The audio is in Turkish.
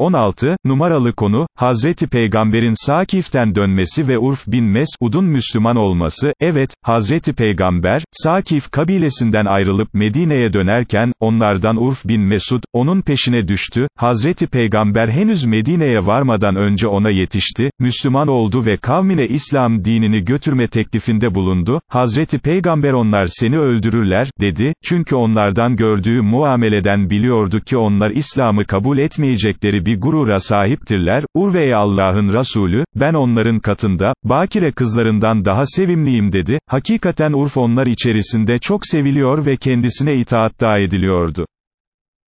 16, numaralı konu, Hazreti Peygamber'in Sakif'ten dönmesi ve Urf bin Mes'ud'un Müslüman olması, evet, Hazreti Peygamber, Sakif kabilesinden ayrılıp Medine'ye dönerken, onlardan Urf bin Mesud, onun peşine düştü, Hazreti Peygamber henüz Medine'ye varmadan önce ona yetişti, Müslüman oldu ve kavmine İslam dinini götürme teklifinde bulundu, Hazreti Peygamber onlar seni öldürürler, dedi, çünkü onlardan gördüğü muameleden biliyordu ki onlar İslam'ı kabul etmeyecekleri bir gurura sahiptirler, Urve'ye Allah'ın Resulü, ben onların katında, bakire kızlarından daha sevimliyim dedi, hakikaten Urf onlar içerisinde çok seviliyor ve kendisine itaatta ediliyordu.